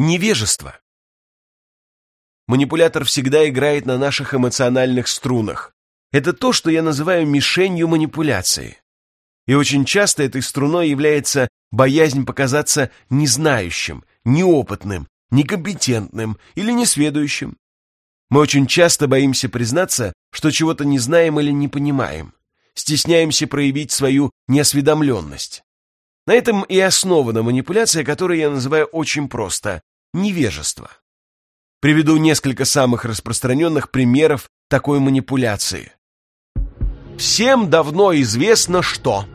Невежество. Манипулятор всегда играет на наших эмоциональных струнах. Это то, что я называю мишенью манипуляции. И очень часто этой струной является боязнь показаться незнающим, неопытным, некомпетентным или несведущим. Мы очень часто боимся признаться, что чего-то не знаем или не понимаем. Стесняемся проявить свою неосведомленность. На этом и основана манипуляция, которую я называю очень просто – невежество. Приведу несколько самых распространенных примеров такой манипуляции. Всем давно известно, что...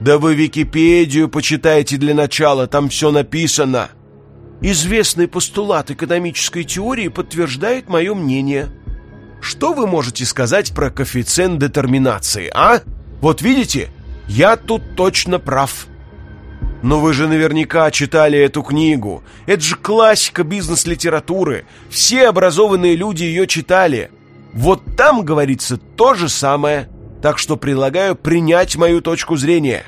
Да вы Википедию почитайте для начала, там все написано. Известный постулат экономической теории подтверждает мое мнение. Что вы можете сказать про коэффициент детерминации, а? Вот видите, я тут точно прав. Но вы же наверняка читали эту книгу. Это же классика бизнес-литературы. Все образованные люди ее читали. Вот там говорится то же самое. Так что предлагаю принять мою точку зрения.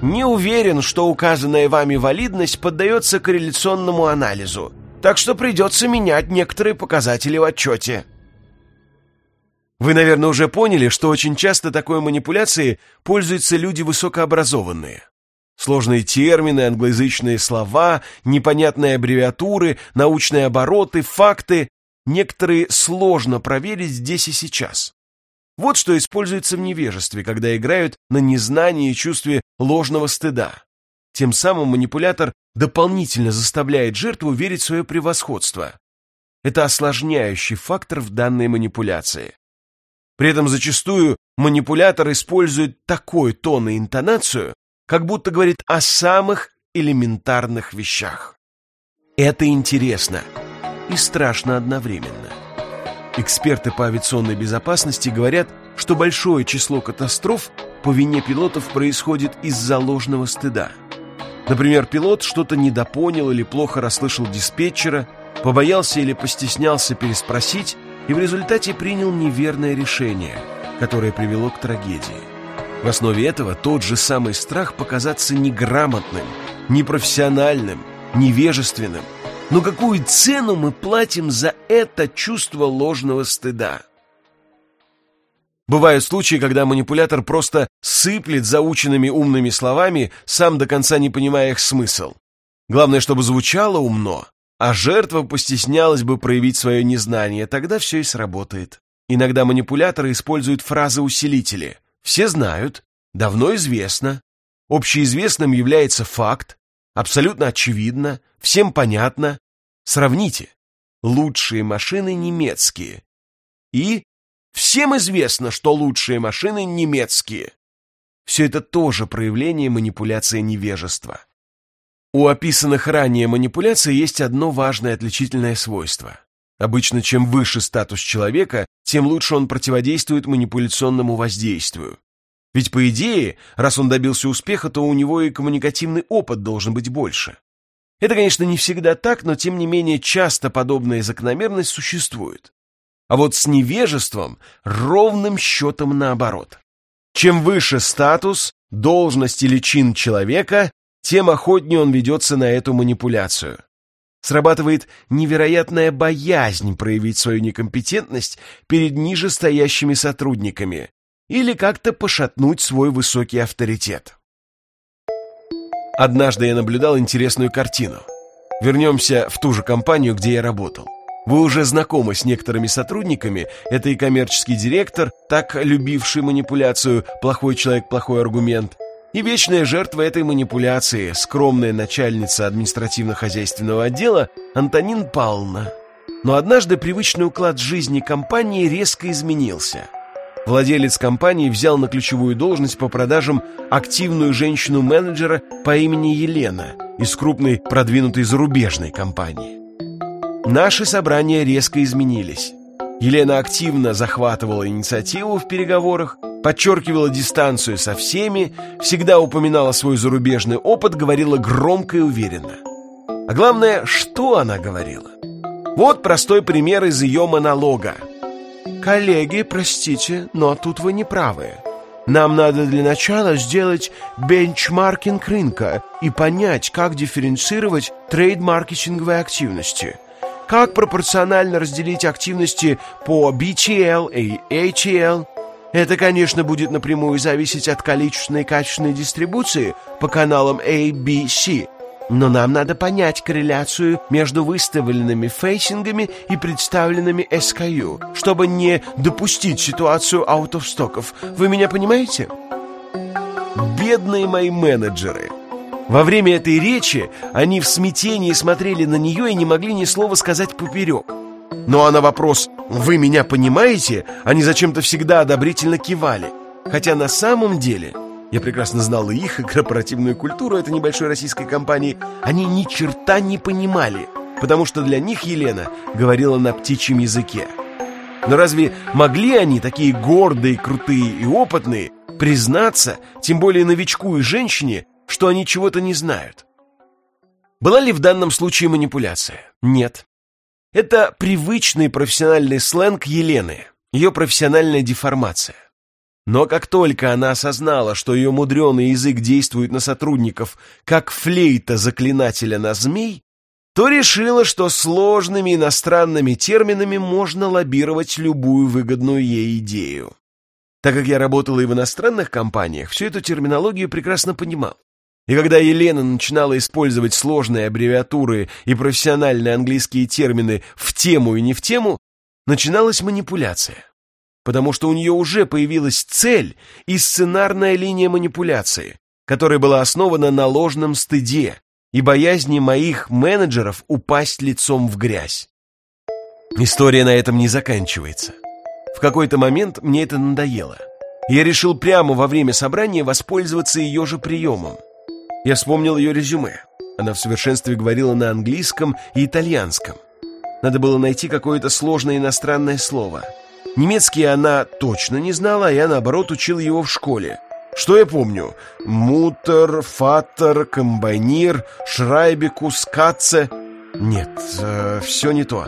Не уверен, что указанная вами валидность поддается корреляционному анализу. Так что придется менять некоторые показатели в отчете. Вы, наверное, уже поняли, что очень часто такой манипуляцией пользуются люди высокообразованные. Сложные термины, англоязычные слова, непонятные аббревиатуры, научные обороты, факты. Некоторые сложно проверить здесь и сейчас. Вот что используется в невежестве, когда играют на незнании и чувстве ложного стыда. Тем самым манипулятор дополнительно заставляет жертву верить в свое превосходство. Это осложняющий фактор в данной манипуляции. При этом зачастую манипулятор использует такой тон и интонацию, как будто говорит о самых элементарных вещах. Это интересно и страшно одновременно. Эксперты по авиационной безопасности говорят, что большое число катастроф по вине пилотов происходит из-за ложного стыда. Например, пилот что-то недопонял или плохо расслышал диспетчера, побоялся или постеснялся переспросить и в результате принял неверное решение, которое привело к трагедии. В основе этого тот же самый страх показаться неграмотным, непрофессиональным, невежественным. Но какую цену мы платим за это чувство ложного стыда? Бывают случаи, когда манипулятор просто сыплет заученными умными словами, сам до конца не понимая их смысл. Главное, чтобы звучало умно, а жертва постеснялась бы проявить свое незнание, тогда все и сработает. Иногда манипуляторы используют фразы-усилители – все знают, давно известно, общеизвестным является факт, абсолютно очевидно, всем понятно. Сравните. Лучшие машины немецкие. И всем известно, что лучшие машины немецкие. Все это тоже проявление манипуляции невежества. У описанных ранее манипуляций есть одно важное отличительное свойство. Обычно, чем выше статус человека, тем лучше он противодействует манипуляционному воздействию. Ведь, по идее, раз он добился успеха, то у него и коммуникативный опыт должен быть больше. Это, конечно, не всегда так, но тем не менее часто подобная закономерность существует. А вот с невежеством ровным счетом наоборот. Чем выше статус, должность или чин человека, тем охотнее он ведется на эту манипуляцию. Срабатывает невероятная боязнь проявить свою некомпетентность перед нижестоящими сотрудниками или как-то пошатнуть свой высокий авторитет. Однажды я наблюдал интересную картину. Вернемся в ту же компанию, где я работал. Вы уже знакомы с некоторыми сотрудниками, это и коммерческий директор, так любивший манипуляцию «плохой человек, плохой аргумент», и вечная жертва этой манипуляции, скромная начальница административно-хозяйственного отдела Антонин Павловна. Но однажды привычный уклад жизни компании резко изменился. Владелец компании взял на ключевую должность по продажам активную женщину-менеджера по имени Елена из крупной продвинутой зарубежной компании. Наши собрания резко изменились. Елена активно захватывала инициативу в переговорах, подчеркивала дистанцию со всеми, всегда упоминала свой зарубежный опыт, говорила громко и уверенно. А главное, что она говорила? Вот простой пример из ее монолога – «Коллеги, простите, но тут вы не правы. Нам надо для начала сделать бенчмаркинг рынка и понять, как дифференцировать трейд-маркетинговые активности. Как пропорционально разделить активности по BTL и ATL. Это, конечно, будет напрямую зависеть от количественной и качественной дистрибуции по каналам A, B, C – но нам надо понять корреляцию между выставленными фейсингами и представленными SKU, чтобы не допустить ситуацию аутовстоков. Вы меня понимаете? Бедные мои менеджеры. Во время этой речи они в смятении смотрели на нее и не могли ни слова сказать поперек. Ну а на вопрос «Вы меня понимаете?» они зачем-то всегда одобрительно кивали. Хотя на самом деле я прекрасно знал и их, и корпоративную культуру этой небольшой российской компании. Они ни черта не понимали, потому что для них Елена говорила на птичьем языке. Но разве могли они, такие гордые, крутые и опытные, признаться, тем более новичку и женщине, что они чего-то не знают? Была ли в данном случае манипуляция? Нет. Это привычный профессиональный сленг Елены, ее профессиональная деформация. Но как только она осознала, что ее мудреный язык действует на сотрудников, как флейта заклинателя на змей, то решила, что сложными иностранными терминами можно лоббировать любую выгодную ей идею. Так как я работала и в иностранных компаниях, всю эту терминологию прекрасно понимал. И когда Елена начинала использовать сложные аббревиатуры и профессиональные английские термины в тему и не в тему, начиналась манипуляция потому что у нее уже появилась цель и сценарная линия манипуляции, которая была основана на ложном стыде и боязни моих менеджеров упасть лицом в грязь. История на этом не заканчивается. В какой-то момент мне это надоело. Я решил прямо во время собрания воспользоваться ее же приемом. Я вспомнил ее резюме. Она в совершенстве говорила на английском и итальянском. Надо было найти какое-то сложное иностранное слово – Немецкий она точно не знала, а я, наоборот, учил его в школе. Что я помню? Мутер, фатер, комбайнир, шрайбекус, катце. Нет, э, все не то.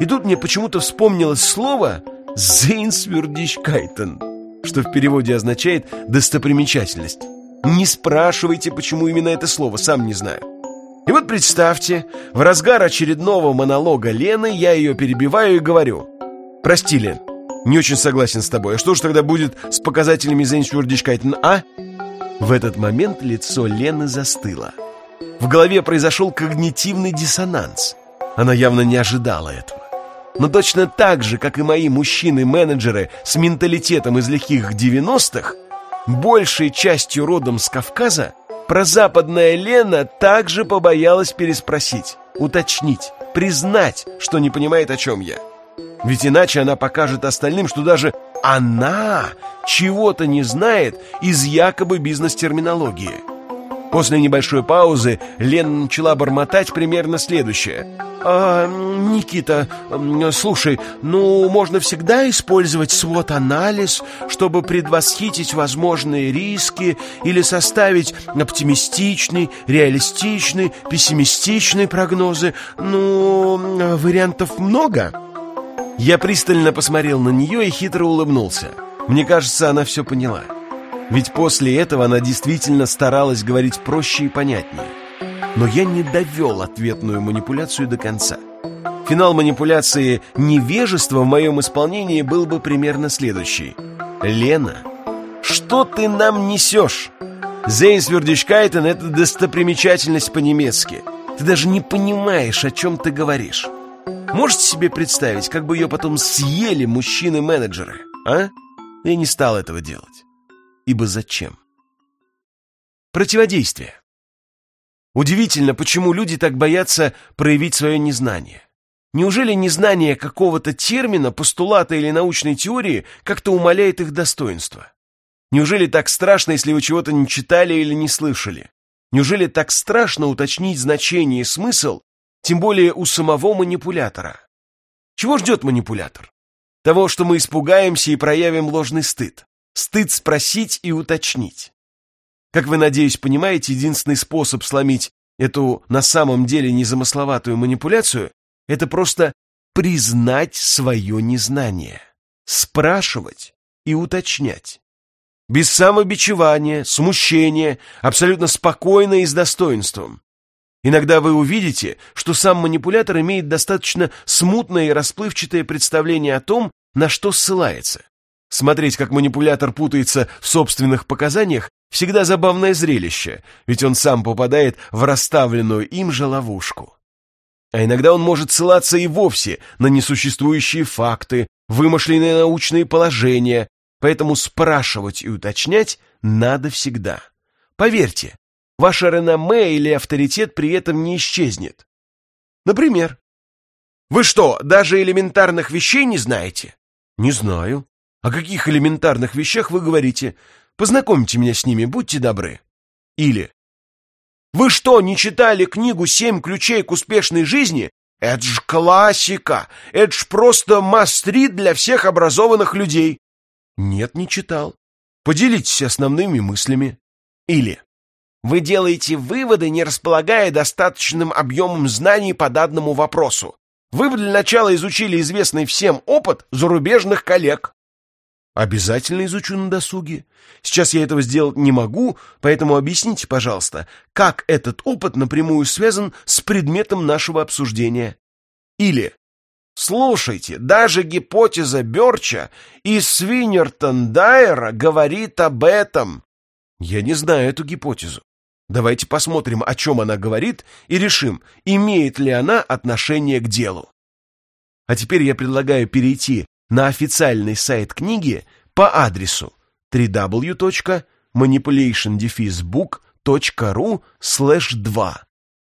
И тут мне почему-то вспомнилось слово «зейнсвюрдичкайтен», что в переводе означает «достопримечательность». Не спрашивайте, почему именно это слово, сам не знаю. И вот представьте, в разгар очередного монолога Лены я ее перебиваю и говорю «Прости, Лен, не очень согласен с тобой. А что же тогда будет с показателями Зейншвюрдичкайтен, а? В этот момент лицо Лены застыло. В голове произошел когнитивный диссонанс. Она явно не ожидала этого. Но точно так же, как и мои мужчины-менеджеры с менталитетом из лихих 90-х, большей частью родом с Кавказа, прозападная Лена также побоялась переспросить, уточнить, признать, что не понимает, о чем я. Ведь иначе она покажет остальным, что даже она чего-то не знает из якобы бизнес-терминологии. После небольшой паузы Лена начала бормотать примерно следующее. «А, Никита, слушай, ну, можно всегда использовать свод-анализ, чтобы предвосхитить возможные риски или составить оптимистичный, реалистичный, пессимистичный прогнозы. Ну, вариантов много?» Я пристально посмотрел на нее и хитро улыбнулся. Мне кажется, она все поняла. Ведь после этого она действительно старалась говорить проще и понятнее. Но я не довел ответную манипуляцию до конца. Финал манипуляции невежества в моем исполнении был бы примерно следующий. «Лена, что ты нам несешь? Зейнсвердичкайтен — это достопримечательность по-немецки. Ты даже не понимаешь, о чем ты говоришь». Можете себе представить, как бы ее потом съели мужчины-менеджеры, а? Я не стал этого делать. Ибо зачем? Противодействие. Удивительно, почему люди так боятся проявить свое незнание. Неужели незнание какого-то термина, постулата или научной теории как-то умаляет их достоинство? Неужели так страшно, если вы чего-то не читали или не слышали? Неужели так страшно уточнить значение и смысл, тем более у самого манипулятора. Чего ждет манипулятор? Того, что мы испугаемся и проявим ложный стыд. Стыд спросить и уточнить. Как вы, надеюсь, понимаете, единственный способ сломить эту на самом деле незамысловатую манипуляцию – это просто признать свое незнание, спрашивать и уточнять. Без самобичевания, смущения, абсолютно спокойно и с достоинством. Иногда вы увидите, что сам манипулятор имеет достаточно смутное и расплывчатое представление о том, на что ссылается. Смотреть, как манипулятор путается в собственных показаниях, всегда забавное зрелище, ведь он сам попадает в расставленную им же ловушку. А иногда он может ссылаться и вовсе на несуществующие факты, вымышленные научные положения, поэтому спрашивать и уточнять надо всегда. Поверьте, ваше реноме или авторитет при этом не исчезнет. Например, вы что, даже элементарных вещей не знаете? Не знаю. О каких элементарных вещах вы говорите? Познакомьте меня с ними, будьте добры. Или Вы что, не читали книгу «Семь ключей к успешной жизни»? Это ж классика! Это ж просто мастрит для всех образованных людей. Нет, не читал. Поделитесь основными мыслями. Или Вы делаете выводы, не располагая достаточным объемом знаний по данному вопросу. Вы для начала изучили известный всем опыт зарубежных коллег. Обязательно изучу на досуге. Сейчас я этого сделать не могу, поэтому объясните, пожалуйста, как этот опыт напрямую связан с предметом нашего обсуждения. Или Слушайте, даже гипотеза Бёрча и Свинертон Дайера говорит об этом. Я не знаю эту гипотезу. Давайте посмотрим, о чем она говорит, и решим, имеет ли она отношение к делу. А теперь я предлагаю перейти на официальный сайт книги по адресу www.manipulationdefizebook.ru 2.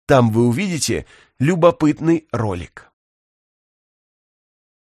Там вы увидите любопытный ролик.